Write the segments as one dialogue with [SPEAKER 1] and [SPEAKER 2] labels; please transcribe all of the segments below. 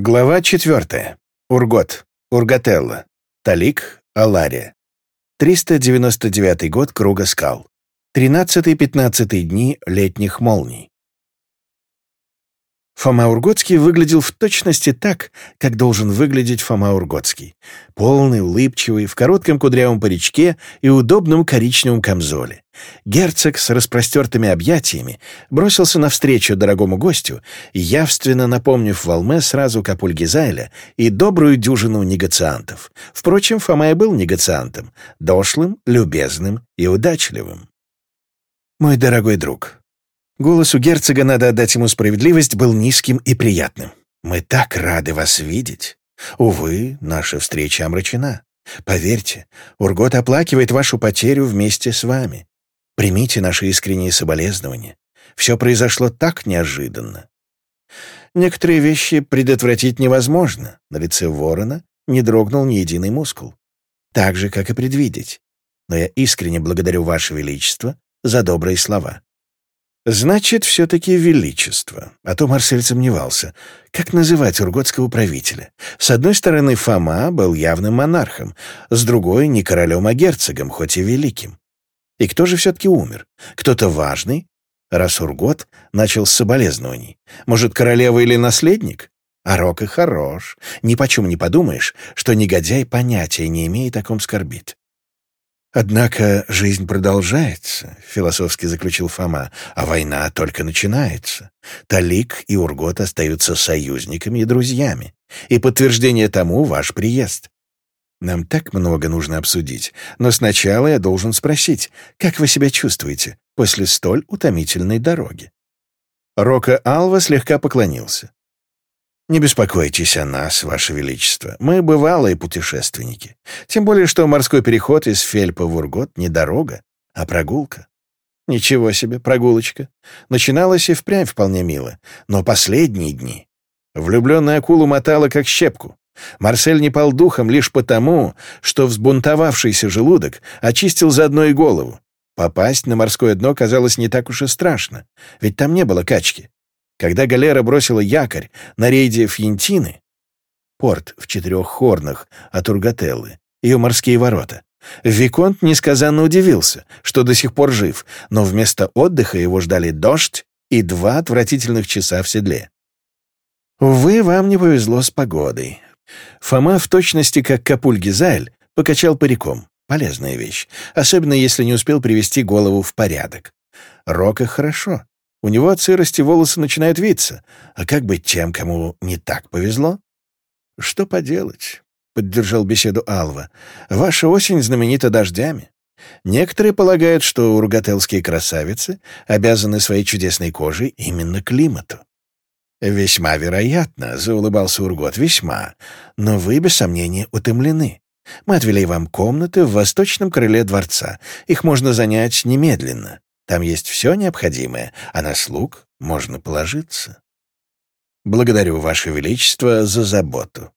[SPEAKER 1] Глава четвертая. Ургот. Ургателла. Талик. Алария. 399 год Круга скал. 13-15 дни летних молний. Фома Ургоцкий выглядел в точности так, как должен выглядеть Фома Ургоцкий. Полный, улыбчивый, в коротком кудрявом паричке и удобном коричневом камзоле. Герцог с распростертыми объятиями бросился навстречу дорогому гостю, явственно напомнив Волме сразу Капуль Гизайля и добрую дюжину негациантов. Впрочем, Фома и был негациантом, дошлым, любезным и удачливым. «Мой дорогой друг», Голос у герцога, надо отдать ему справедливость, был низким и приятным. «Мы так рады вас видеть. Увы, наша встреча омрачена. Поверьте, Ургот оплакивает вашу потерю вместе с вами. Примите наши искренние соболезнования. Все произошло так неожиданно». Некоторые вещи предотвратить невозможно. На лице ворона не дрогнул ни единый мускул. Так же, как и предвидеть. Но я искренне благодарю Ваше Величество за добрые слова. Значит, все-таки величество. А то Марсель сомневался, как называть урготского правителя. С одной стороны, Фома был явным монархом, с другой — не королем, а герцогом, хоть и великим. И кто же все-таки умер? Кто-то важный? Раз Ургот начал с соболезнований. Может, королева или наследник? А Рок и хорош. Ни почем не подумаешь, что негодяй понятия не имеет, о ком скорбит. «Однако жизнь продолжается», — философски заключил Фома, «а война только начинается. Талик и Ургот остаются союзниками и друзьями. И подтверждение тому — ваш приезд. Нам так много нужно обсудить, но сначала я должен спросить, как вы себя чувствуете после столь утомительной дороги?» Рока Алва слегка поклонился. «Не беспокойтесь о нас, Ваше Величество. Мы бывалые путешественники. Тем более, что морской переход из Фельпа в Ургот не дорога, а прогулка». Ничего себе, прогулочка. Начиналась и впрямь вполне мило, но последние дни. Влюбленная акула мотала как щепку. Марсель не пал духом лишь потому, что взбунтовавшийся желудок очистил заодно и голову. Попасть на морское дно казалось не так уж и страшно, ведь там не было качки. Когда галера бросила якорь на рейде Фьентины, порт в четырех хорнах от Ургателлы, ее морские ворота, Виконт несказанно удивился, что до сих пор жив, но вместо отдыха его ждали дождь и два отвратительных часа в седле. «Увы, вам не повезло с погодой». Фома в точности, как Капуль-Гизаль, покачал париком. Полезная вещь, особенно если не успел привести голову в порядок. Рока хорошо. У него от сырости волосы начинают виться. А как быть тем, кому не так повезло? Что поделать? поддержал беседу Алва. «Ваша осень знаменита дождями. Некоторые полагают, что ургателские красавицы обязаны своей чудесной кожей именно климату». «Весьма вероятно», — заулыбался Ургот, — «весьма. Но вы, без сомнения, утомлены. Мы отвели вам комнаты в восточном крыле дворца. Их можно занять немедленно. Там есть все необходимое, а на слуг можно положиться. Благодарю, Ваше Величество, за заботу.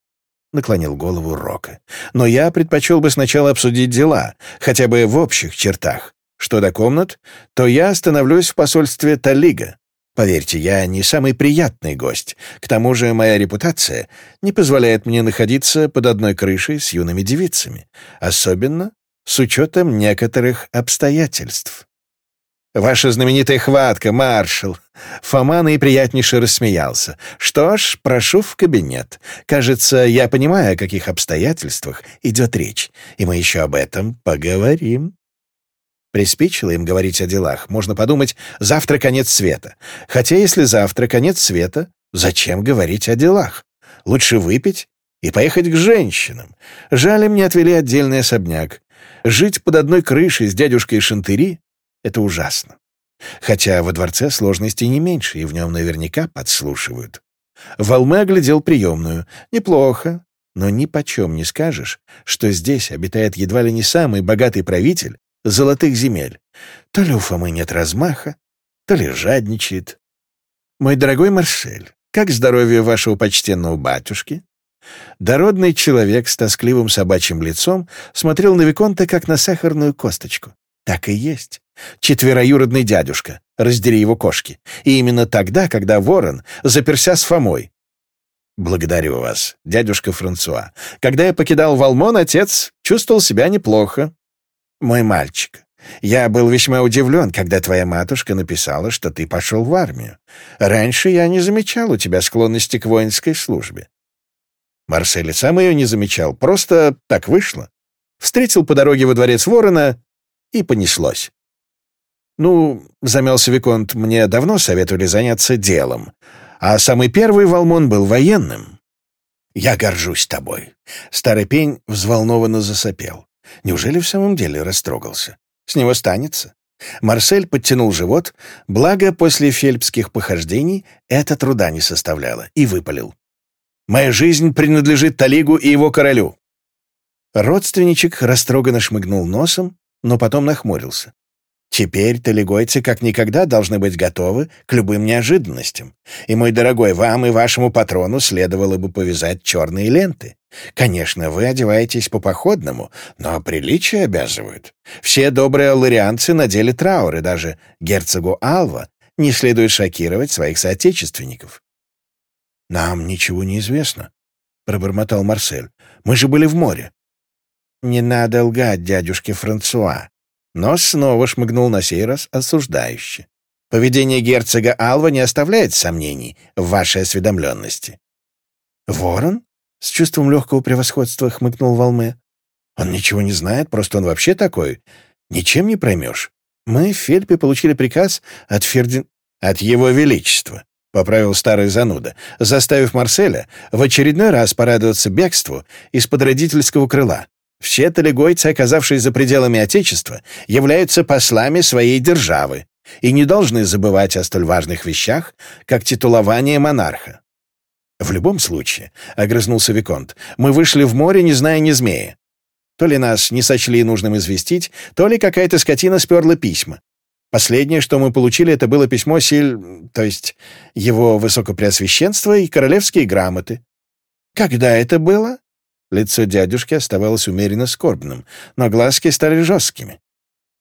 [SPEAKER 1] Наклонил голову Рока. Но я предпочел бы сначала обсудить дела, хотя бы в общих чертах. Что до комнат, то я становлюсь в посольстве Талига. Поверьте, я не самый приятный гость. К тому же моя репутация не позволяет мне находиться под одной крышей с юными девицами, особенно с учетом некоторых обстоятельств. «Ваша знаменитая хватка, маршал!» Фома наиприятнейше рассмеялся. «Что ж, прошу в кабинет. Кажется, я понимаю, о каких обстоятельствах идет речь, и мы еще об этом поговорим». Приспичило им говорить о делах. Можно подумать, завтра конец света. Хотя если завтра конец света, зачем говорить о делах? Лучше выпить и поехать к женщинам. Жаль, им отвели отдельный особняк. Жить под одной крышей с дядюшкой Шантыри это ужасно. Хотя во дворце сложностей не меньше, и в нем наверняка подслушивают. Волме оглядел приемную. Неплохо, но ни почем не скажешь, что здесь обитает едва ли не самый богатый правитель золотых земель. То ли у Фомы нет размаха, то ли жадничает. Мой дорогой Марсель, как здоровье вашего почтенного батюшки? Дородный человек с тоскливым собачьим лицом смотрел на Виконта, как на сахарную косточку. Так и есть. Четвероюродный дядюшка. Раздели его кошки. И именно тогда, когда ворон заперся с Фомой. Благодарю вас, дядюшка Франсуа. Когда я покидал Валмон, отец чувствовал себя неплохо. Мой мальчик, я был весьма удивлен, когда твоя матушка написала, что ты пошел в армию. Раньше я не замечал у тебя склонности к воинской службе. Марсель сам ее не замечал, просто так вышло. Встретил по дороге во дворец ворона и понеслось. «Ну, — замялся Виконт, — мне давно советовали заняться делом, а самый первый Волмон был военным». «Я горжусь тобой!» Старый пень взволнованно засопел. Неужели в самом деле растрогался? С него станется. Марсель подтянул живот, благо после фельпских похождений это труда не составляло, и выпалил. «Моя жизнь принадлежит Талигу и его королю!» Родственничек растроганно шмыгнул носом но потом нахмурился. Теперь талигойцы как никогда должны быть готовы к любым неожиданностям. И, мой дорогой, вам и вашему патрону следовало бы повязать черные ленты. Конечно, вы одеваетесь по-походному, но приличия обязывают. Все добрые ларианцы надели трауры, даже герцогу Алва не следует шокировать своих соотечественников. «Нам ничего не известно», — пробормотал Марсель. «Мы же были в море. Не надо лгать дядюшке Франсуа. Но снова шмыгнул на сей раз осуждающе. Поведение герцога Алва не оставляет сомнений в вашей осведомленности. «Ворон?» — с чувством легкого превосходства хмыкнул Волме. «Он ничего не знает, просто он вообще такой. Ничем не проймешь. Мы в Фельпе получили приказ от Фердин... от Его Величества», — поправил старый зануда, заставив Марселя в очередной раз порадоваться бегству из-под родительского крыла. Все талигойцы, оказавшиеся за пределами Отечества, являются послами своей державы и не должны забывать о столь важных вещах, как титулование монарха. «В любом случае», — огрызнулся Виконт, — «мы вышли в море, не зная ни змеи. То ли нас не сочли нужным известить, то ли какая-то скотина сперла письма. Последнее, что мы получили, это было письмо Силь... то есть его высокопреосвященство и королевские грамоты. Когда это было? Лицо дядюшки оставалось умеренно скорбным, но глазки стали жесткими.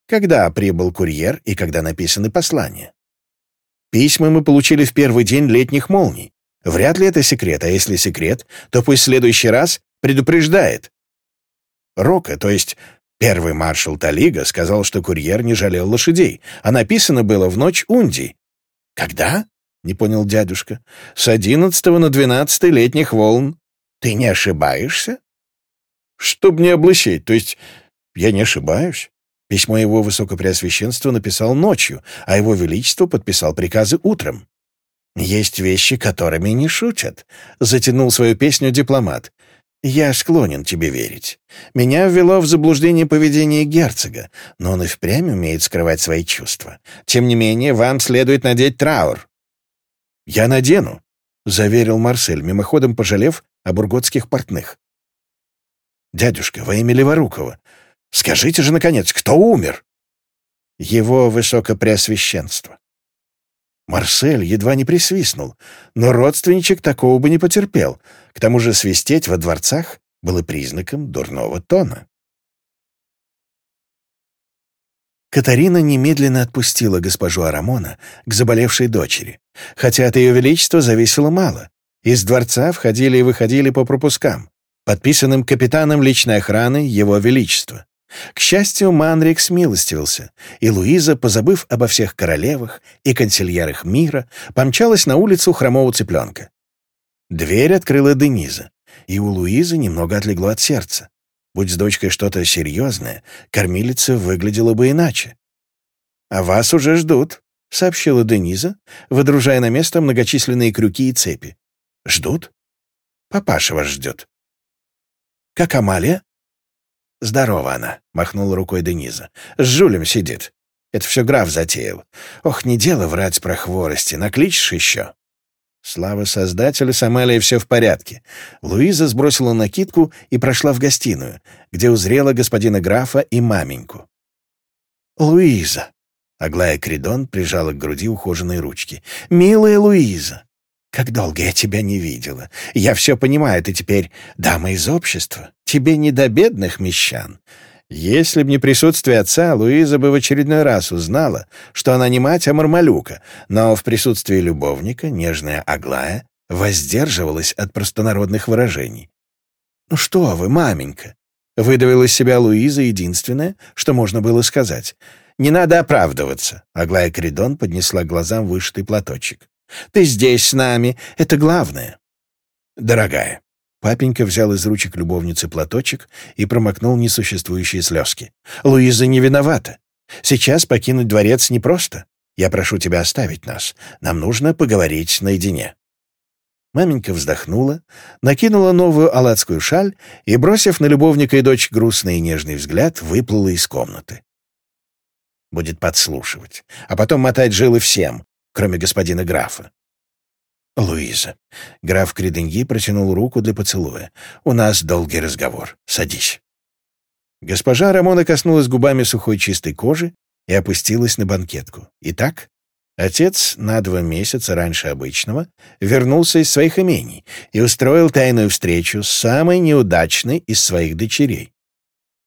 [SPEAKER 1] Когда прибыл курьер и когда написаны послания? Письма мы получили в первый день летних молний. Вряд ли это секрет, а если секрет, то пусть в следующий раз предупреждает. Рока, то есть первый маршал Талига, сказал, что курьер не жалел лошадей, а написано было в ночь Унди. «Когда?» — не понял дядюшка. «С одиннадцатого на двенадцатый летних волн». Ты не ошибаешься? Чтоб не облысеть, то есть я не ошибаюсь. Письмо его высокопреосвященства написал ночью, а его величество подписал приказы утром. «Есть вещи, которыми не шутят», — затянул свою песню дипломат. «Я склонен тебе верить. Меня ввело в заблуждение поведение герцога, но он и впрямь умеет скрывать свои чувства. Тем не менее, вам следует надеть траур». «Я надену», — заверил Марсель, мимоходом пожалев, о бурготских портных. «Дядюшка, во имя Леворукова, скажите же, наконец, кто умер?» «Его высокопреосвященство». Марсель едва не присвистнул, но родственничек такого бы не потерпел. К тому же свистеть во дворцах было признаком дурного тона. Катарина немедленно отпустила госпожу Арамона к заболевшей дочери, хотя от ее величества зависело мало, из дворца входили и выходили по пропускам, подписанным капитаном личной охраны Его Величества. К счастью, Манрик смилостивился, и Луиза, позабыв обо всех королевах и консильерах мира, помчалась на улицу хромого цыпленка. Дверь открыла Дениза, и у Луизы немного отлегло от сердца. Будь с дочкой что-то серьезное, кормилица выглядела бы иначе. «А вас уже ждут», — сообщила Дениза, водружая на место многочисленные крюки и цепи. Ждут? Папаша вас ждет. Как Амалия? Здорова она, махнула рукой Дениза. С Жулем сидит. Это все граф затеял. Ох, не дело врать про хворости, накличешь еще. Слава Создателю, с Амалией все в порядке. Луиза сбросила накидку и прошла в гостиную, где узрела господина графа и маменьку. «Луиза!» — Аглая Кридон прижала к груди ухоженные ручки. «Милая Луиза! Как долго я тебя не видела. Я все понимаю, ты теперь дама из общества. Тебе не до бедных мещан. Если б не присутствие отца, Луиза бы в очередной раз узнала, что она не мать, а мармалюка, но в присутствии любовника нежная Аглая воздерживалась от простонародных выражений. «Ну что вы, маменька!» — выдавила из себя Луиза единственное, что можно было сказать. «Не надо оправдываться!» — Аглая Кридон поднесла глазам вышитый платочек. Ты здесь с нами, это главное. Дорогая, Папенька взял из ручек любовницы платочек и промокнул несуществующие слезки. «Луиза не виновата. Сейчас покинуть дворец непросто. Я прошу тебя оставить нас. Нам нужно поговорить наедине». Маменька вздохнула, накинула новую аладскую шаль и, бросив на любовника и дочь грустный и нежный взгляд, выплыла из комнаты. Будет подслушивать, а потом мотать жилы всем, кроме господина графа. «Луиза». Граф Криденьи протянул руку для поцелуя. «У нас долгий разговор. Садись». Госпожа Рамона коснулась губами сухой чистой кожи и опустилась на банкетку. Итак, отец на два месяца раньше обычного вернулся из своих имений и устроил тайную встречу с самой неудачной из своих дочерей.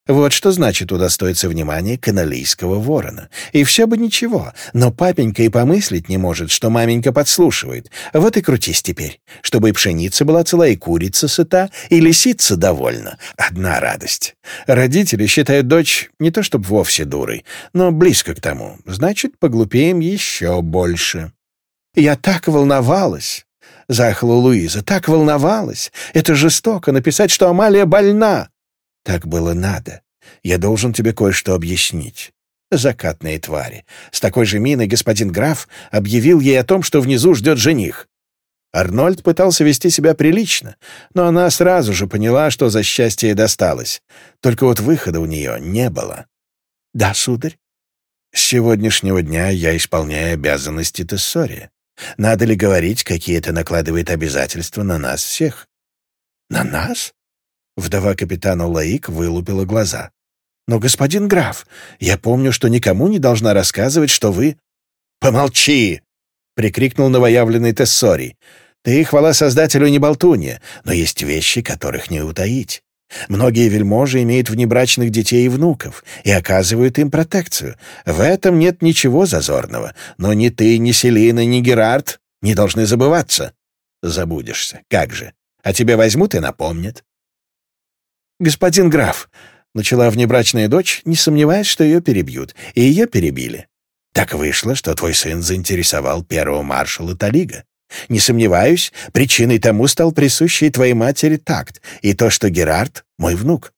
[SPEAKER 1] Вот что значит удостоиться внимания каналийского ворона. И все бы ничего, но папенька и помыслить не может, что маменька подслушивает. Вот и крутись теперь, чтобы и пшеница была цела, и курица сыта, и лисица довольна. Одна радость. Родители считают дочь не то чтобы вовсе дурой, но близко к тому. Значит, поглупеем еще больше. Я так волновалась. — захла Луиза. «Так волновалась! Это жестоко написать, что Амалия больна!» Так было надо. Я должен тебе кое-что объяснить. Закатные твари. С такой же миной господин граф объявил ей о том, что внизу ждет жених. Арнольд пытался вести себя прилично, но она сразу же поняла, что за счастье ей досталось. Только вот выхода у нее не было. «Да, сударь?» «С сегодняшнего дня я исполняю обязанности Тессори. Надо ли говорить, какие это накладывает обязательства на нас всех?» «На нас?» Вдова капитана Лаик вылупила глаза. «Но, господин граф, я помню, что никому не должна рассказывать, что вы...» «Помолчи!» — прикрикнул новоявленный Тессори. «Ты, хвала создателю, не болтунья, но есть вещи, которых не утаить. Многие вельможи имеют внебрачных детей и внуков и оказывают им протекцию. В этом нет ничего зазорного, но ни ты, ни Селина, ни Герард не должны забываться. Забудешься, как же. А тебя возьмут и напомнят. «Господин граф», — начала внебрачная дочь, не сомневаясь, что ее перебьют, и ее перебили. «Так вышло, что твой сын заинтересовал первого маршала Талига. Не сомневаюсь, причиной тому стал присущий твоей матери такт и то, что Герард — мой внук.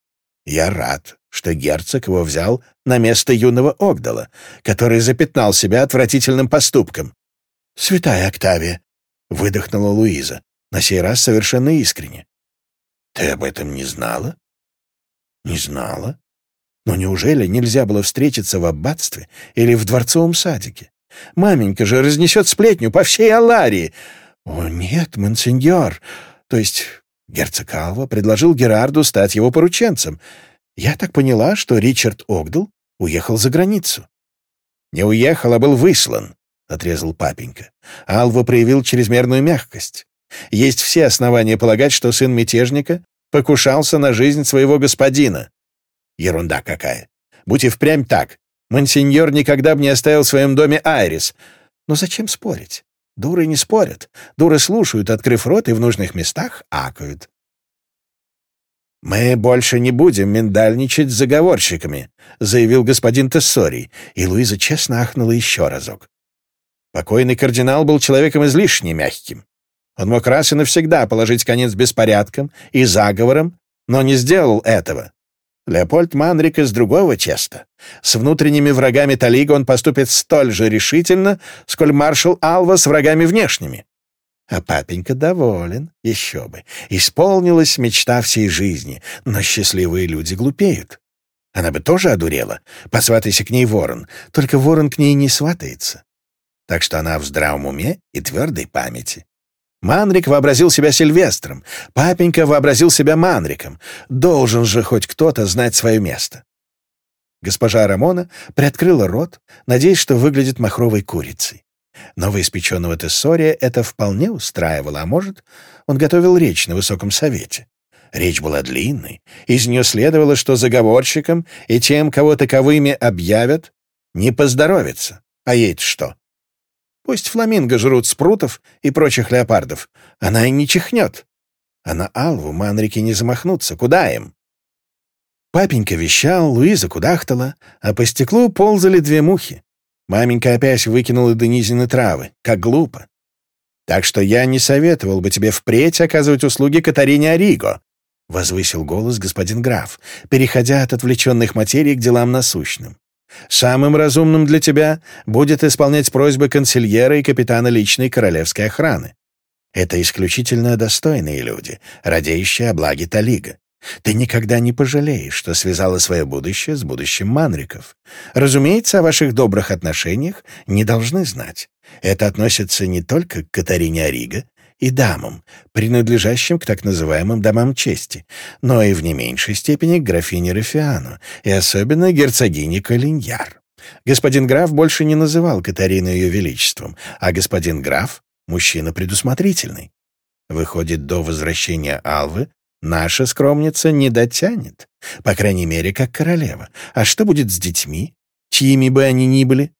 [SPEAKER 1] Я рад, что герцог его взял на место юного Огдала, который запятнал себя отвратительным поступком. «Святая Октавия!» — выдохнула Луиза, на сей раз совершенно искренне. «Ты об этом не знала?» Не знала. Но неужели нельзя было встретиться в аббатстве или в дворцовом садике? Маменька же разнесет сплетню по всей Аларии. О, нет, мансеньор, то есть герцог Алва предложил Герарду стать его порученцем. Я так поняла, что Ричард Огдл уехал за границу. Не уехал, а был выслан, — отрезал папенька. Алва проявил чрезмерную мягкость. Есть все основания полагать, что сын мятежника покушался на жизнь своего господина. Ерунда какая. Будь и впрямь так. Монсеньор никогда бы не оставил в своем доме Айрис. Но зачем спорить? Дуры не спорят. Дуры слушают, открыв рот, и в нужных местах акают. «Мы больше не будем миндальничать с заговорщиками», — заявил господин Тессори, и Луиза честно ахнула еще разок. Покойный кардинал был человеком излишне мягким. Он мог раз и навсегда положить конец беспорядкам и заговорам, но не сделал этого. Леопольд Манрик из другого теста. С внутренними врагами Талига он поступит столь же решительно, сколь маршал Алва с врагами внешними. А папенька доволен, еще бы. Исполнилась мечта всей жизни, но счастливые люди глупеют. Она бы тоже одурела. Посватайся к ней ворон, только ворон к ней не сватается. Так что она в здравом уме и твердой памяти. Манрик вообразил себя Сильвестром, папенька вообразил себя Манриком. Должен же хоть кто-то знать свое место. Госпожа Рамона приоткрыла рот, надеясь, что выглядит махровой курицей. Новоиспеченного Тессория это вполне устраивало, а может, он готовил речь на Высоком Совете. Речь была длинной, из нее следовало, что заговорщикам и тем, кого таковыми объявят, не поздоровится. А ей-то что? Пусть фламинго жрут спрутов и прочих леопардов. Она и не чихнет. А на Алву манрики не замахнутся. Куда им? Папенька вещал, Луиза кудахтала, а по стеклу ползали две мухи. Маменька опять выкинула до низины травы. Как глупо. Так что я не советовал бы тебе впредь оказывать услуги Катарине Ориго, — возвысил голос господин граф, переходя от отвлеченных материй к делам насущным. Самым разумным для тебя будет исполнять просьбы консильера и капитана личной королевской охраны. Это исключительно достойные люди, радеющие о благе Талига. Ты никогда не пожалеешь, что связала свое будущее с будущим Манриков. Разумеется, о ваших добрых отношениях не должны знать. Это относится не только к Катарине Орига и дамам, принадлежащим к так называемым «домам чести», но и в не меньшей степени к графине Рафиану, и особенно герцогине Калиньяр. Господин граф больше не называл Катарину ее величеством, а господин граф — мужчина предусмотрительный. Выходит, до возвращения Алвы наша скромница не дотянет, по крайней мере, как королева. А что будет с детьми, чьими бы они ни были?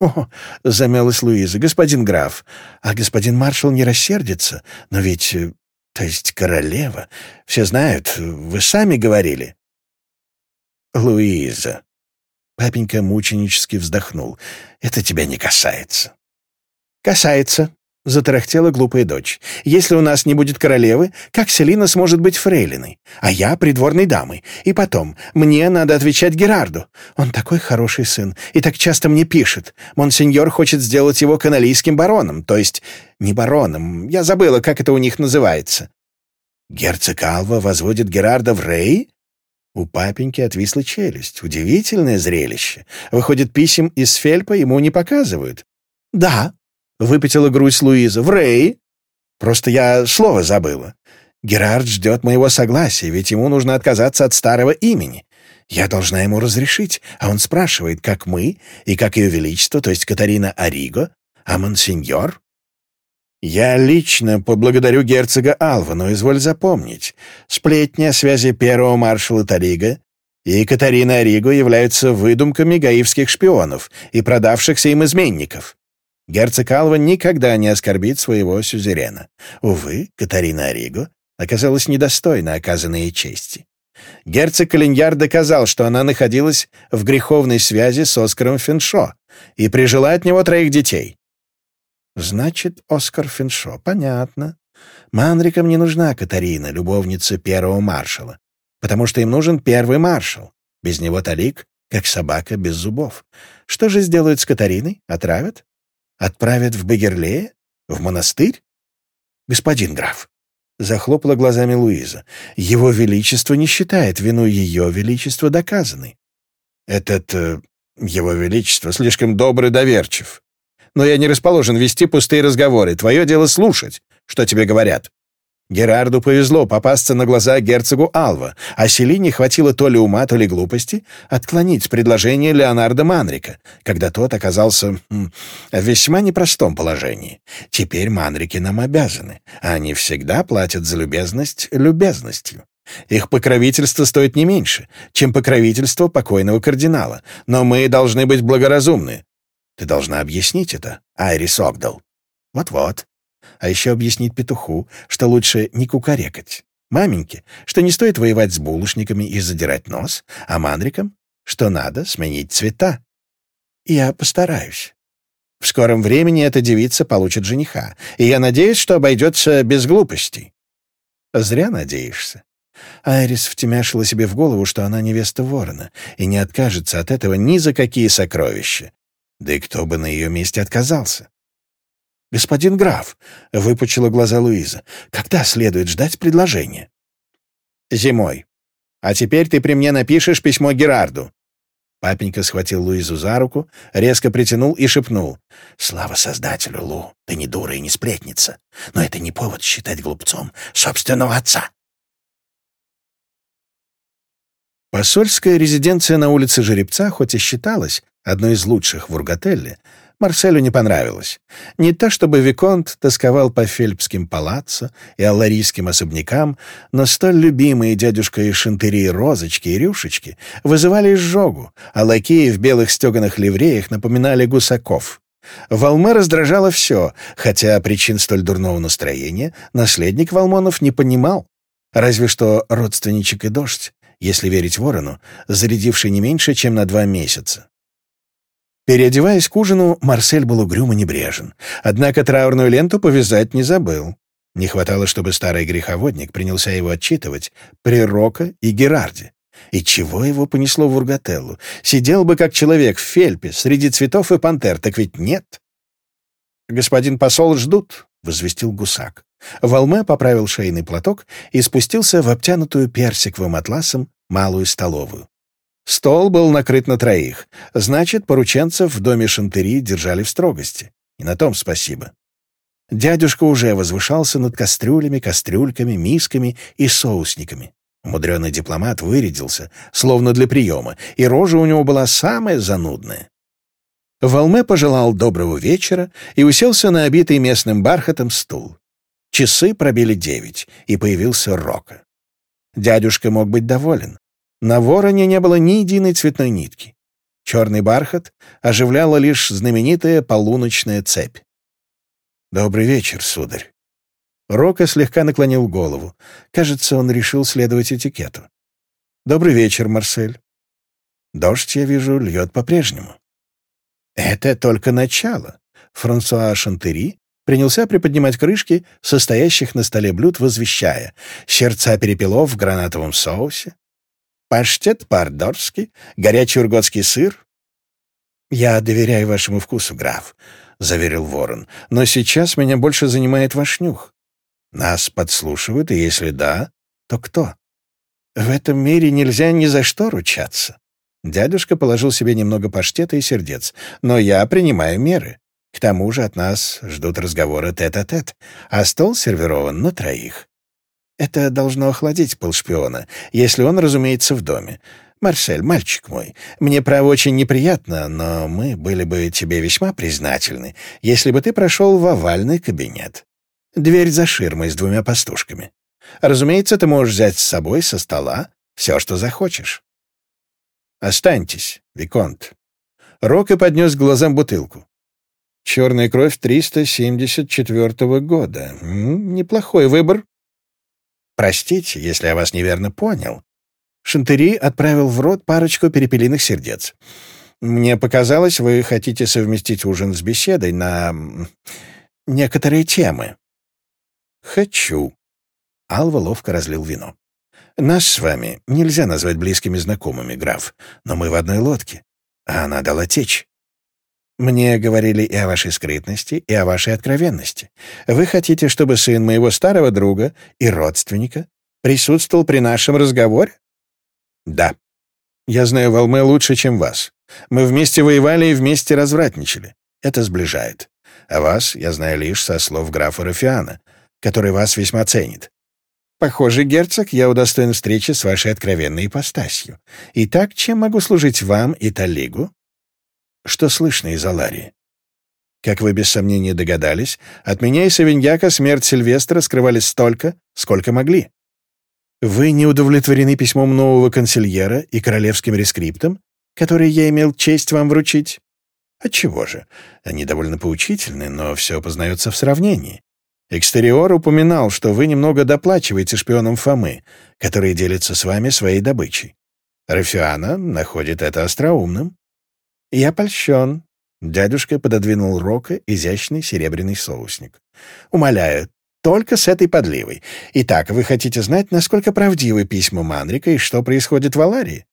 [SPEAKER 1] «О!» — замялась Луиза. «Господин граф, а господин маршал не рассердится? Но ведь... Э, то есть королева. Все знают, вы сами говорили». «Луиза!» — папенька мученически вздохнул. «Это тебя не касается». «Касается», — затарахтела глупая дочь. «Если у нас не будет королевы, как Селина сможет быть фрейлиной? А я придворной дамой. И потом, мне надо отвечать Герарду. Он такой хороший сын и так часто мне пишет. Монсеньор хочет сделать его каналийским бароном, то есть не бароном, я забыла, как это у них называется». «Герцог Алва возводит Герарда в Рей?» У папеньки отвисла челюсть. Удивительное зрелище. Выходит, писем из Фельпа ему не показывают. «Да», — выпятила грудь Луиза. «В Рэй!» «Просто я слово забыла. Герард ждет моего согласия, ведь ему нужно отказаться от старого имени. Я должна ему разрешить, а он спрашивает, как мы и как ее величество, то есть Катарина Ориго, а монсеньор?» «Я лично поблагодарю герцога Алва, но изволь запомнить, сплетни о связи первого маршала Тарига и Катарина Ориго являются выдумками гаивских шпионов и продавшихся им изменников. Герцог Алва никогда не оскорбит своего сюзерена. Увы, Катарина Ориго оказалась недостойна оказанной чести. Герцог Калиньяр доказал, что она находилась в греховной связи с Оскаром Финшо и прижила от него троих детей. «Значит, Оскар Финшо, понятно. Манрикам не нужна Катарина, любовница первого маршала, потому что им нужен первый маршал. Без него Талик, как собака без зубов. Что же сделают с Катариной? Отравят? Отправят в Бегерле? В монастырь? Господин граф, захлопала глазами Луиза, его величество не считает вину ее величества доказанной. Этот э, его величество слишком добрый доверчив. Но я не расположен вести пустые разговоры. Твое дело слушать, что тебе говорят. Герарду повезло попасться на глаза герцогу Алва, а Селине хватило то ли ума, то ли глупости отклонить предложение Леонардо Манрика, когда тот оказался хм, в весьма непростом положении. Теперь Манрики нам обязаны, а они всегда платят за любезность любезностью. Их покровительство стоит не меньше, чем покровительство покойного кардинала, но мы должны быть благоразумны. Ты должна объяснить это, Айрис Огдал. Вот-вот, а еще объяснить петуху, что лучше не кукарекать. Маменьке, что не стоит воевать с булочниками и задирать нос, а мандрикам, что надо сменить цвета. Я постараюсь. В скором времени эта девица получит жениха, и я надеюсь, что обойдется без глупостей. Зря надеешься. Айрис втемяшила себе в голову, что она невеста ворона, и не откажется от этого ни за какие сокровища. Да и кто бы на ее месте отказался? «Господин граф», — выпучила глаза Луиза, — «когда следует ждать предложения?» «Зимой. А теперь ты при мне напишешь письмо Герарду». Папенька схватил Луизу за руку, резко притянул и шепнул. «Слава Создателю, Лу, ты не дура и не сплетница, но это не повод считать глупцом собственного отца». Посольская резиденция на улице Жеребца хоть и считалась одной из лучших в Ургателле, Марселю не понравилось. Не то чтобы Виконт тосковал по Фельпским палаццо и алларийским особнякам, но столь любимые дядюшка Шантери Розочки и Рюшечки вызывали изжогу, а лакеи в белых стеганых ливреях напоминали гусаков. Волме раздражало все, хотя причин столь дурного настроения наследник Волмонов не понимал. Разве что родственничек и дождь, если верить Ворону, зарядивший не меньше, чем на два месяца. Переодеваясь к ужину, Марсель был угрюм и небрежен. Однако траурную ленту повязать не забыл. Не хватало, чтобы старый греховодник принялся его отчитывать при Рока и Герарде. И чего его понесло в Ургателлу? Сидел бы как человек в фельпе среди цветов и пантер, так ведь нет. «Господин посол ждут», — возвестил гусак. Волме поправил шейный платок и спустился в обтянутую персиковым атласом малую столовую. Стол был накрыт на троих. Значит, порученцев в доме Шантери держали в строгости. И на том спасибо. Дядюшка уже возвышался над кастрюлями, кастрюльками, мисками и соусниками. Мудрёный дипломат вырядился, словно для приема, и рожа у него была самая занудная. Волме пожелал доброго вечера и уселся на обитый местным бархатом стул. Часы пробили девять, и появился Рока. Дядюшка мог быть доволен. На вороне не было ни единой цветной нитки. Черный бархат оживляла лишь знаменитая полуночная цепь. «Добрый вечер, сударь». Рока слегка наклонил голову. Кажется, он решил следовать этикету. «Добрый вечер, Марсель. Дождь, я вижу, льет по-прежнему». «Это только начало», — Франсуа Шантери принялся приподнимать крышки, состоящих на столе блюд, возвещая «Сердца перепелов в гранатовом соусе, паштет по-ордорски, горячий урготский сыр». «Я доверяю вашему вкусу, граф», — заверил Ворон. «Но сейчас меня больше занимает ваш нюх. Нас подслушивают, и если да, то кто? В этом мире нельзя ни за что ручаться». Дядюшка положил себе немного паштета и сердец. «Но я принимаю меры. К тому же от нас ждут разговоры тет-а-тет, -а, -тет, а стол сервирован на троих. Это должно охладить полшпиона, если он, разумеется, в доме. «Марсель, мальчик мой, мне, право, очень неприятно, но мы были бы тебе весьма признательны, если бы ты прошел в овальный кабинет. Дверь за ширмой с двумя пастушками. Разумеется, ты можешь взять с собой со стола все, что захочешь». «Останьтесь, Виконт». Рок и поднес к глазам бутылку. «Черная кровь 374 года. М -м, неплохой выбор Простите, если я вас неверно понял. Шантери отправил в рот парочку перепелиных сердец. Мне показалось, вы хотите совместить ужин с беседой на некоторые темы. Хочу. Алва ловко разлил вино. Нас с вами нельзя назвать близкими знакомыми, граф, но мы в одной лодке, а она дала течь. Мне говорили и о вашей скрытности, и о вашей откровенности. Вы хотите, чтобы сын моего старого друга и родственника присутствовал при нашем разговоре? Да. Я знаю Волме лучше, чем вас. Мы вместе воевали и вместе развратничали. Это сближает. А вас я знаю лишь со слов графа Рафиана, который вас весьма ценит. Похоже, герцог, я удостоен встречи с вашей откровенной ипостасью. Итак, чем могу служить вам и Талигу? Что слышно из Аларии? Как вы без сомнения догадались, от меня и Савиньяка смерть Сильвестра скрывали столько, сколько могли. Вы не удовлетворены письмом нового консильера и королевским рескриптом, который я имел честь вам вручить? Отчего же? Они довольно поучительны, но все познается в сравнении. Экстериор упоминал, что вы немного доплачиваете шпионам Фомы, которые делятся с вами своей добычей. Рафиана находит это остроумным. «Я польщен». Дядюшка пододвинул Рока изящный серебряный соусник. «Умоляю, только с этой подливой. Итак, вы хотите знать, насколько правдивы письма Манрика и что происходит в Аларии?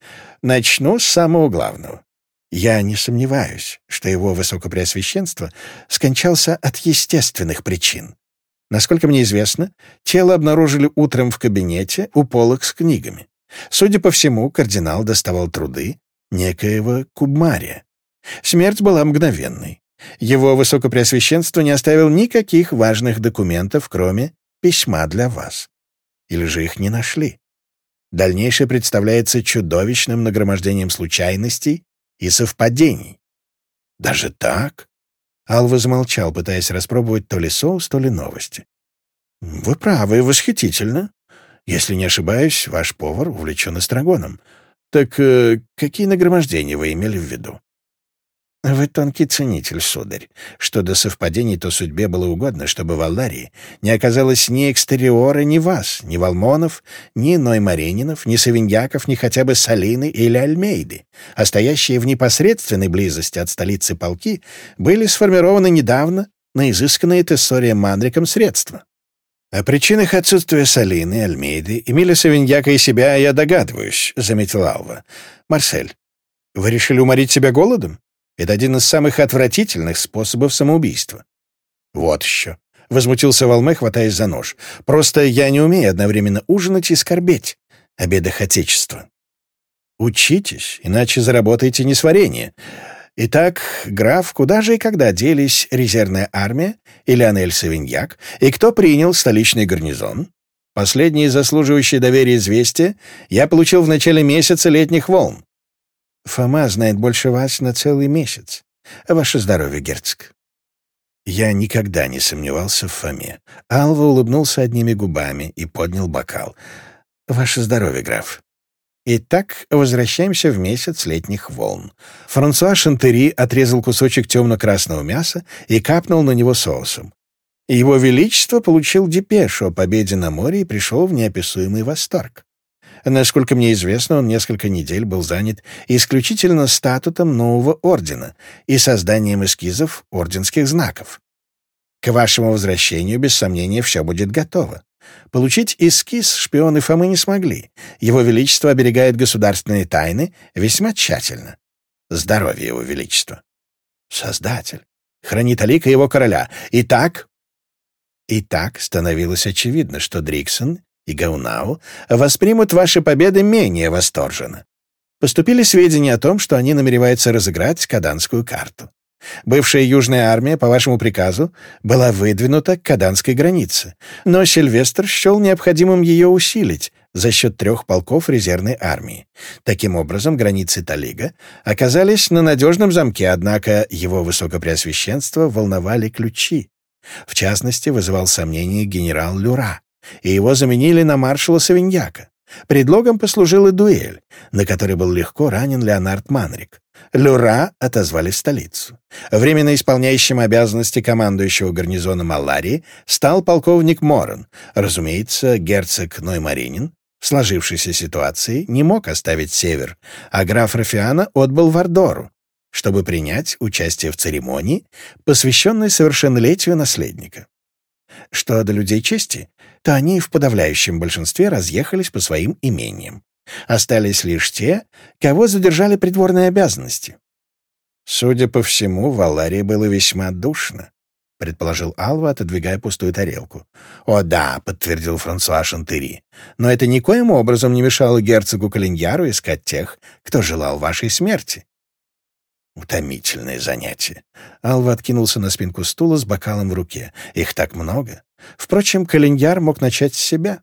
[SPEAKER 1] Начну с самого главного. Я не сомневаюсь, что его высокопреосвященство скончался от естественных причин. Насколько мне известно, тело обнаружили утром в кабинете у полок с книгами. Судя по всему, кардинал доставал труды, некоего Кубмария. Смерть была мгновенной. Его Высокопреосвященство не оставил никаких важных документов, кроме письма для вас. Или же их не нашли. Дальнейшее представляется чудовищным нагромождением случайностей и совпадений. «Даже так?» Алва замолчал, пытаясь распробовать то ли соус, то ли новости. «Вы правы, восхитительно. Если не ошибаюсь, ваш повар увлечен эстрагоном. «Так э, какие нагромождения вы имели в виду?» «Вы тонкий ценитель, сударь. Что до совпадений, то судьбе было угодно, чтобы в Алларии не оказалось ни экстериора, ни вас, ни Валмонов, ни Ноймаренинов, ни Савиньяков, ни хотя бы Салины или Альмейды, а стоящие в непосредственной близости от столицы полки были сформированы недавно на изысканные Тессория Мандриком средства. О причинах отсутствия Салины, Альмейды, Эмиля Савиньяка и себя я догадываюсь, — заметила Алва. Марсель, вы решили уморить себя голодом? Это один из самых отвратительных способов самоубийства. Вот еще. — возмутился Волме, хватаясь за нож. «Просто я не умею одновременно ужинать и скорбеть о бедах Отечества». «Учитесь, иначе заработаете несварение. Итак, граф, куда же и когда делись резервная армия и Леонель Савиньяк, и кто принял столичный гарнизон? Последние заслуживающие доверия известия я получил в начале месяца летних волн. Фома знает больше вас на целый месяц. Ваше здоровье, герцог. Я никогда не сомневался в Фоме. Алва улыбнулся одними губами и поднял бокал. «Ваше здоровье, граф. Итак, возвращаемся в месяц летних волн. Франсуа Шантери отрезал кусочек темно-красного мяса и капнул на него соусом. Его Величество получил депешу о победе на море и пришел в неописуемый восторг. Насколько мне известно, он несколько недель был занят исключительно статутом нового ордена и созданием эскизов орденских знаков. К вашему возвращению, без сомнения, все будет готово. Получить эскиз шпионы Фомы не смогли. Его Величество оберегает государственные тайны весьма тщательно. Здоровье Его Величества. Создатель. Хранит Алика его короля. Итак, итак становилось очевидно, что Дриксон и Гаунау воспримут ваши победы менее восторженно. Поступили сведения о том, что они намереваются разыграть каданскую карту. Бывшая Южная армия, по вашему приказу, была выдвинута к Каданской границе, но Сильвестр счел необходимым ее усилить за счет трех полков резервной армии. Таким образом, границы Талига оказались на надежном замке, однако его высокопреосвященство волновали ключи. В частности, вызывал сомнение генерал Люра, и его заменили на маршала Савиньяка. Предлогом послужила дуэль, на которой был легко ранен Леонард Манрик. Люра отозвали в столицу. Временно исполняющим обязанности командующего гарнизона Аларии стал полковник Моран. Разумеется, герцог Ноймаринин, в сложившейся ситуации, не мог оставить север, а граф Рафиана отбыл в Ардору, чтобы принять участие в церемонии, посвященной совершеннолетию наследника. Что до людей чести, то они в подавляющем большинстве разъехались по своим имениям. Остались лишь те, кого задержали придворные обязанности. «Судя по всему, в Валарии было весьма душно», — предположил Алва, отодвигая пустую тарелку. «О да», — подтвердил Франсуа Шантери, «но это никоим образом не мешало герцогу Калиньяру искать тех, кто желал вашей смерти». Утомительное занятие. Алва откинулся на спинку стула с бокалом в руке. «Их так много. Впрочем, Калиньяр мог начать с себя.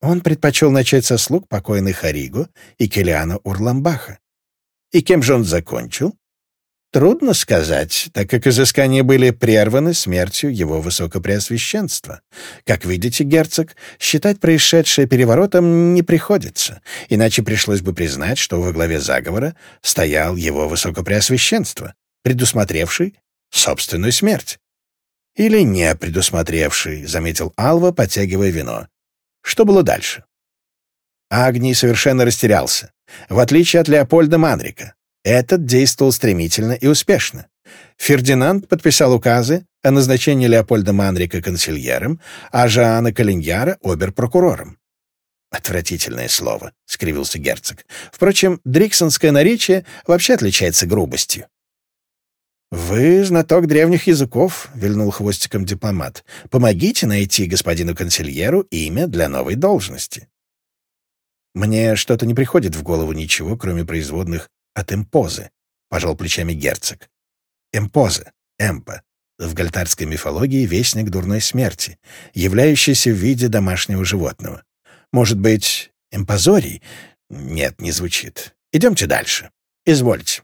[SPEAKER 1] Он предпочел начать со слуг покойных Ориго и Келиана Урламбаха. И кем же он закончил? Трудно сказать, так как изыскания были прерваны смертью его высокопреосвященства. Как видите, герцог, считать происшедшее переворотом не приходится, иначе пришлось бы признать, что во главе заговора стоял его высокопреосвященство, предусмотревший собственную смерть. «Или не предусмотревший», — заметил Алва, подтягивая вино. Что было дальше? Агний совершенно растерялся, в отличие от Леопольда Манрика. Этот действовал стремительно и успешно. Фердинанд подписал указы о назначении Леопольда Манрика канцельером, а Жоана Калиньяра — оберпрокурором. «Отвратительное слово», — скривился герцог. Впрочем, дриксонское наречие вообще отличается грубостью. «Вы знаток древних языков», — вильнул хвостиком дипломат. «Помогите найти господину консильеру имя для новой должности». «Мне что-то не приходит в голову ничего, кроме производных от эмпозы», — пожал плечами герцог. «Эмпоза, эмпа, в гальтарской мифологии вестник дурной смерти, являющийся в виде домашнего животного. Может быть, эмпозорий? Нет, не звучит. Идемте дальше. Извольте».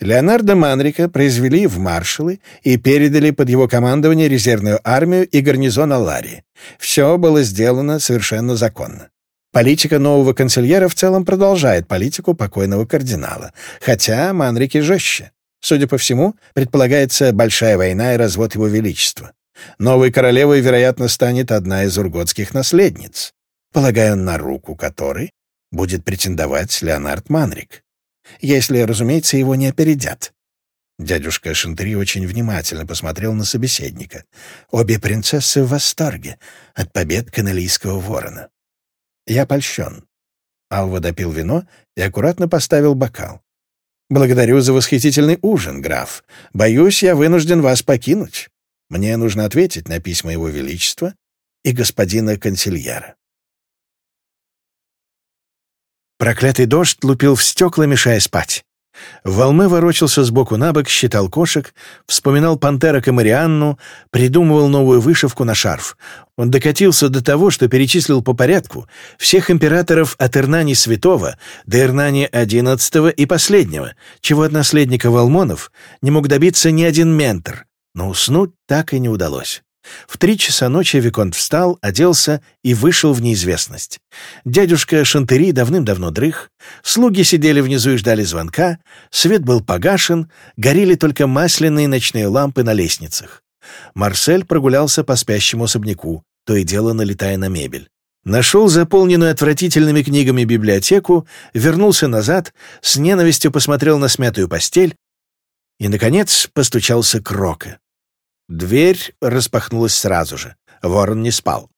[SPEAKER 1] Леонардо Манрика произвели в маршалы и передали под его командование резервную армию и гарнизон Алари. Все было сделано совершенно законно. Политика нового канцельера в целом продолжает политику покойного кардинала, хотя Манрики жестче. Судя по всему, предполагается большая война и развод его величества. Новой королевой, вероятно, станет одна из ургодских наследниц, полагаю, на руку которой будет претендовать Леонард Манрик. Если, разумеется, его не опередят. Дядюшка Шентри очень внимательно посмотрел на собеседника. Обе принцессы в восторге от побед каналийского ворона. «Я польщен». Алва допил вино и аккуратно поставил бокал. «Благодарю за восхитительный ужин, граф. Боюсь, я вынужден вас покинуть. Мне нужно ответить на письма Его Величества и господина канцельера». Проклятый дождь лупил в стекла, мешая спать. Волме ворочался сбоку на бок, считал кошек, вспоминал пантерок и Марианну, придумывал новую вышивку на шарф. Он докатился до того, что перечислил по порядку всех императоров от Ирнани Святого до Ирнани XI и последнего, чего от наследника Волмонов не мог добиться ни один ментор, но уснуть так и не удалось. В три часа ночи Виконт встал, оделся и вышел в неизвестность. Дядюшка Шантери давным-давно дрых, слуги сидели внизу и ждали звонка, свет был погашен, горели только масляные ночные лампы на лестницах. Марсель прогулялся по спящему особняку, то и дело налетая на мебель. Нашел заполненную отвратительными книгами библиотеку, вернулся назад, с ненавистью посмотрел на смятую постель и, наконец, постучался к Роке. Дверь распахнулась сразу же. Ворон не спал.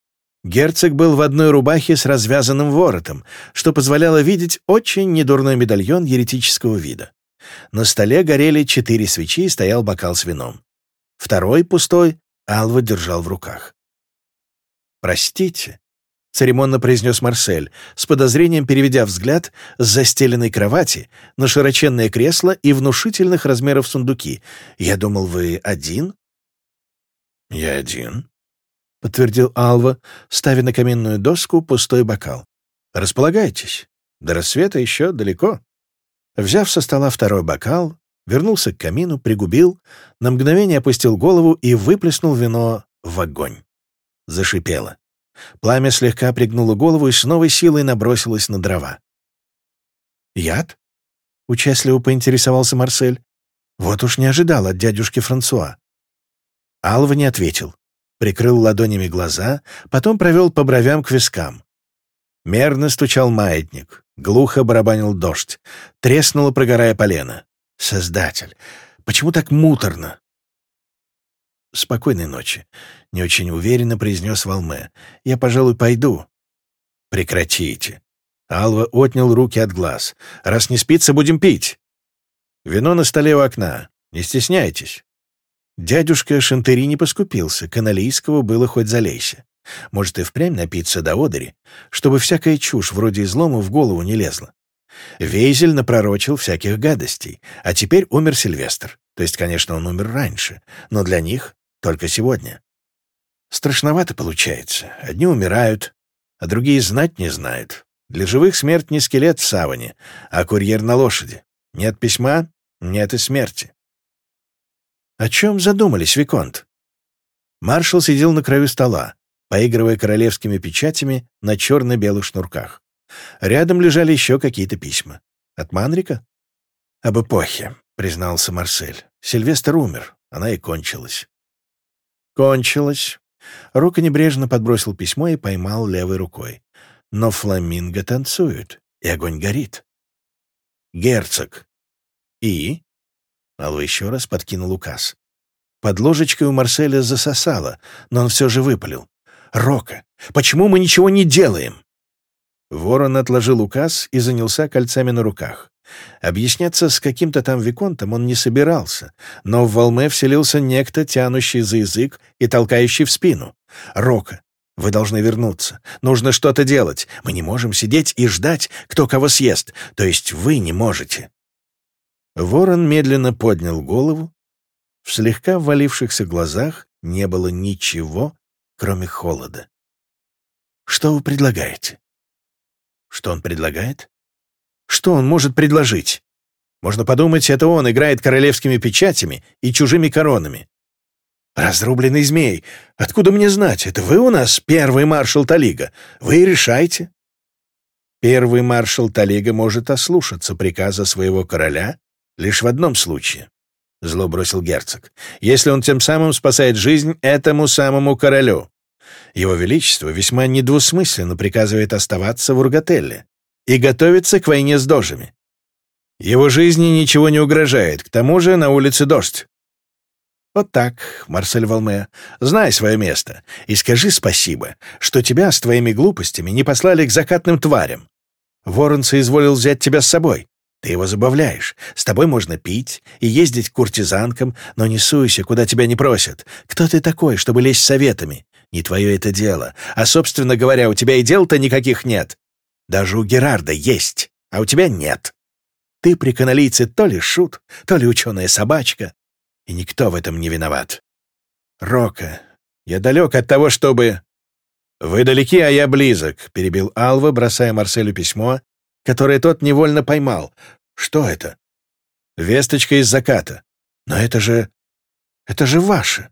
[SPEAKER 1] Герцог был в одной рубахе с развязанным воротом, что позволяло видеть очень недурной медальон еретического вида. На столе горели четыре свечи и стоял бокал с вином. Второй, пустой, Алва держал в руках. «Простите», — церемонно произнес Марсель, с подозрением переведя взгляд с застеленной кровати на широченное кресло и внушительных размеров сундуки. «Я думал, вы один?» «Я один», — подтвердил Алва, ставя на каменную доску пустой бокал. «Располагайтесь. До рассвета еще далеко». Взяв со стола второй бокал, вернулся к камину, пригубил, на мгновение опустил голову и выплеснул вино в огонь. Зашипело. Пламя слегка пригнуло голову и с новой силой набросилось на дрова. «Яд?» — участливо поинтересовался Марсель. «Вот уж не ожидал от дядюшки Франсуа. Алва не ответил. Прикрыл ладонями глаза, потом провел по бровям к вискам. Мерно стучал маятник, глухо барабанил дождь, треснуло, прогорая полено. «Создатель, почему так муторно?» «Спокойной ночи», — не очень уверенно произнес Волме. «Я, пожалуй, пойду». «Прекратите». Алва отнял руки от глаз. «Раз не спится, будем пить». «Вино на столе у окна. Не стесняйтесь». Дядюшка Шантери не поскупился, каналийского было хоть залейся. Может, и впрямь напиться до одери, чтобы всякая чушь вроде излома в голову не лезла. Вейзель напророчил всяких гадостей, а теперь умер Сильвестр. То есть, конечно, он умер раньше, но для них только сегодня. Страшновато получается. Одни умирают, а другие знать не знают. Для живых смерть не скелет в саване, а курьер на лошади. Нет письма — нет и смерти. О чем задумались, Виконт? Маршал сидел на краю стола, поигрывая королевскими печатями на черно-белых шнурках. Рядом лежали еще какие-то письма. От Манрика? «Об эпохе», — признался Марсель. «Сильвестр умер. Она и кончилась». «Кончилась». Рука небрежно подбросил письмо и поймал левой рукой. «Но фламинго танцуют и огонь горит». «Герцог». «И?» Алло еще раз подкинул указ. Под ложечкой у Марселя засосало, но он все же выпалил. «Рока, почему мы ничего не делаем?» Ворон отложил указ и занялся кольцами на руках. Объясняться с каким-то там виконтом он не собирался, но в волме вселился некто, тянущий за язык и толкающий в спину. «Рока, вы должны вернуться. Нужно что-то делать. Мы не можем сидеть и ждать, кто кого съест. То есть вы не можете». Ворон медленно поднял голову. В слегка ввалившихся глазах не было ничего, кроме холода. «Что вы предлагаете?» «Что он предлагает?» «Что он может предложить?» «Можно подумать, это он играет королевскими печатями и чужими коронами». «Разрубленный змей! Откуда мне знать? Это вы у нас первый маршал Талига. Вы решаете?» Первый маршал Талига может ослушаться приказа своего короля Лишь в одном случае, — зло бросил герцог, — если он тем самым спасает жизнь этому самому королю. Его Величество весьма недвусмысленно приказывает оставаться в Ургателле и готовиться к войне с дожами. Его жизни ничего не угрожает, к тому же на улице дождь. Вот так, Марсель Волме, знай свое место и скажи спасибо, что тебя с твоими глупостями не послали к закатным тварям. Ворон соизволил взять тебя с собой. Ты его забавляешь. С тобой можно пить и ездить к куртизанкам, но не суйся, куда тебя не просят. Кто ты такой, чтобы лезть советами? Не твое это дело. А, собственно говоря, у тебя и дел-то никаких нет. Даже у Герарда есть, а у тебя нет. Ты при каналийце то ли шут, то ли ученая собачка, и никто в этом не виноват. Рока, я далек от того, чтобы... «Вы далеки, а я близок», — перебил Алва, бросая Марселю письмо которое тот невольно поймал. Что это? Весточка из заката. Но это же... это же ваше.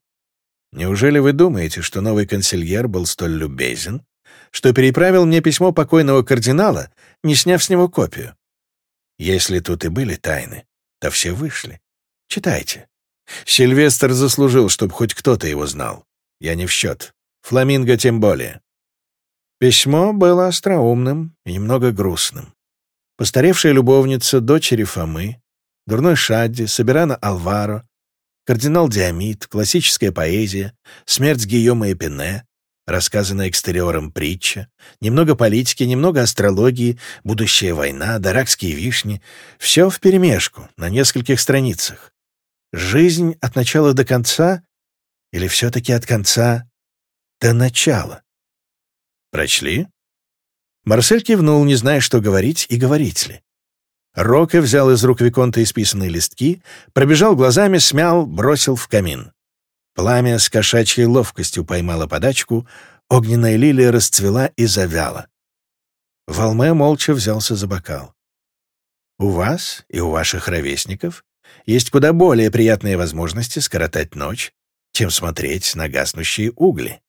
[SPEAKER 1] Неужели вы думаете, что новый консильер был столь любезен, что переправил мне письмо покойного кардинала, не сняв с него копию? Если тут и были тайны, то все вышли. Читайте. Сильвестр заслужил, чтобы хоть кто-то его знал. Я не в счет. Фламинго тем более. Письмо было остроумным и немного грустным постаревшая любовница дочери Фомы, дурной Шадди, Собирана Алваро, кардинал Диамид, классическая поэзия, смерть Гийома Эпине, рассказанная экстериором притча, немного политики, немного астрологии, будущая война, даракские вишни — все вперемешку, на нескольких страницах. Жизнь от начала до конца или все-таки от конца до начала? Прочли? Марсель кивнул, не зная, что говорить и говорить ли. Роке взял из рук Виконта исписанные листки, пробежал глазами, смял, бросил в камин. Пламя с кошачьей ловкостью поймало подачку, огненная лилия расцвела и завяла. Волме молча взялся за бокал. «У вас и у ваших ровесников есть куда более приятные возможности скоротать ночь, чем смотреть на гаснущие угли».